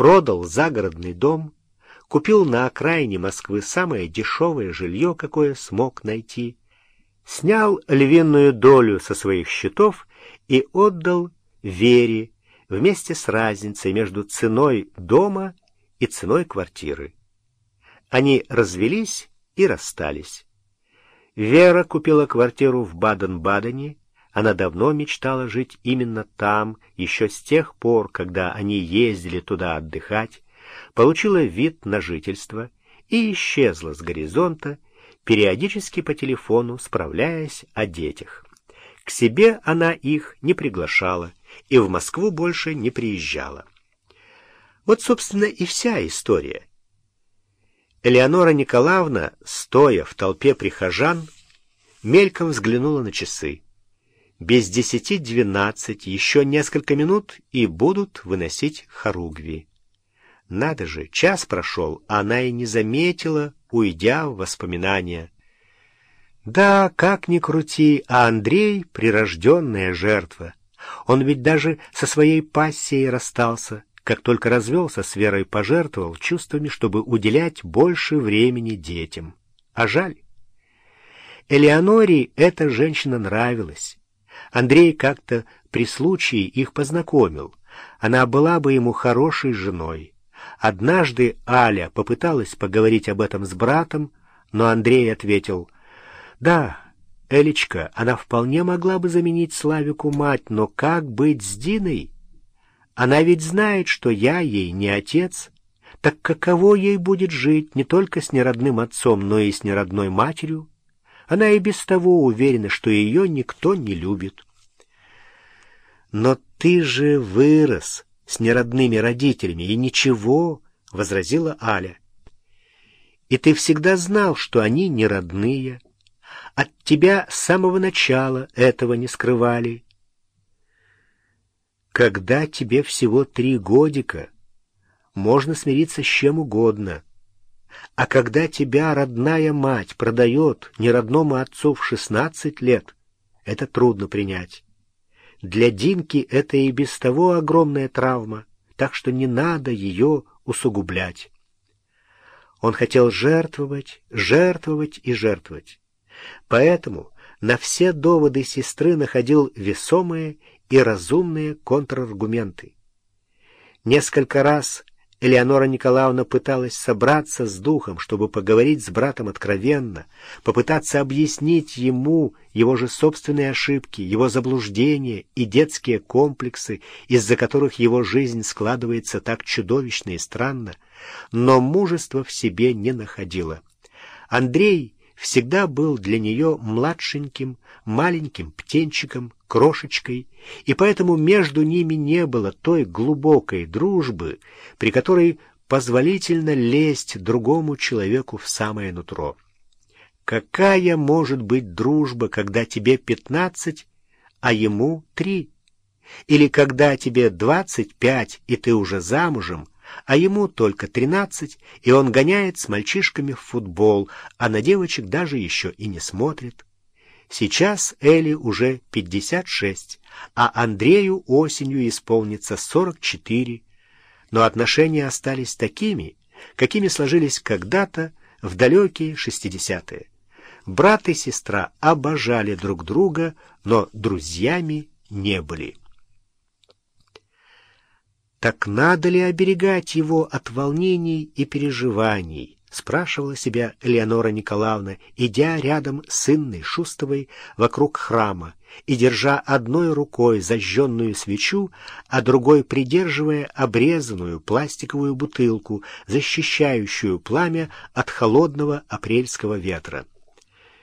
продал загородный дом, купил на окраине Москвы самое дешевое жилье, какое смог найти, снял львиную долю со своих счетов и отдал Вере вместе с разницей между ценой дома и ценой квартиры. Они развелись и расстались. Вера купила квартиру в Баден-Бадене. Она давно мечтала жить именно там, еще с тех пор, когда они ездили туда отдыхать, получила вид на жительство и исчезла с горизонта, периодически по телефону справляясь о детях. К себе она их не приглашала и в Москву больше не приезжала. Вот, собственно, и вся история. Элеонора Николаевна, стоя в толпе прихожан, мельком взглянула на часы. Без десяти двенадцать, еще несколько минут, и будут выносить хоругви. Надо же, час прошел, а она и не заметила, уйдя в воспоминания. Да, как ни крути, а Андрей — прирожденная жертва. Он ведь даже со своей пассией расстался, как только развелся с Верой, пожертвовал чувствами, чтобы уделять больше времени детям. А жаль. Элеоноре эта женщина нравилась. Андрей как-то при случае их познакомил. Она была бы ему хорошей женой. Однажды Аля попыталась поговорить об этом с братом, но Андрей ответил, «Да, Элечка, она вполне могла бы заменить Славику мать, но как быть с Диной? Она ведь знает, что я ей не отец. Так каково ей будет жить не только с неродным отцом, но и с неродной матерью? Она и без того уверена, что ее никто не любит. Но ты же вырос с неродными родителями, и ничего, — возразила Аля. И ты всегда знал, что они не родные, — от тебя с самого начала этого не скрывали. Когда тебе всего три годика, можно смириться с чем угодно. А когда тебя родная мать продает неродному отцу в шестнадцать лет, это трудно принять. Для Динки это и без того огромная травма, так что не надо ее усугублять. Он хотел жертвовать, жертвовать и жертвовать. Поэтому на все доводы сестры находил весомые и разумные контраргументы. Несколько раз Элеонора Николаевна пыталась собраться с духом, чтобы поговорить с братом откровенно, попытаться объяснить ему его же собственные ошибки, его заблуждения и детские комплексы, из-за которых его жизнь складывается так чудовищно и странно, но мужества в себе не находила. Андрей всегда был для нее младшеньким, маленьким птенчиком, крошечкой, и поэтому между ними не было той глубокой дружбы, при которой позволительно лезть другому человеку в самое нутро. Какая может быть дружба, когда тебе пятнадцать, а ему три? Или когда тебе двадцать пять, и ты уже замужем, а ему только тринадцать, и он гоняет с мальчишками в футбол, а на девочек даже еще и не смотрит. Сейчас Элли уже пятьдесят шесть, а Андрею осенью исполнится сорок четыре, но отношения остались такими, какими сложились когда-то в далекие шестидесятые. Брат и сестра обожали друг друга, но друзьями не были. Так надо ли оберегать его от волнений и переживаний? Спрашивала себя Леонора Николаевна, идя рядом с Инной Шустовой вокруг храма и держа одной рукой зажженную свечу, а другой придерживая обрезанную пластиковую бутылку, защищающую пламя от холодного апрельского ветра.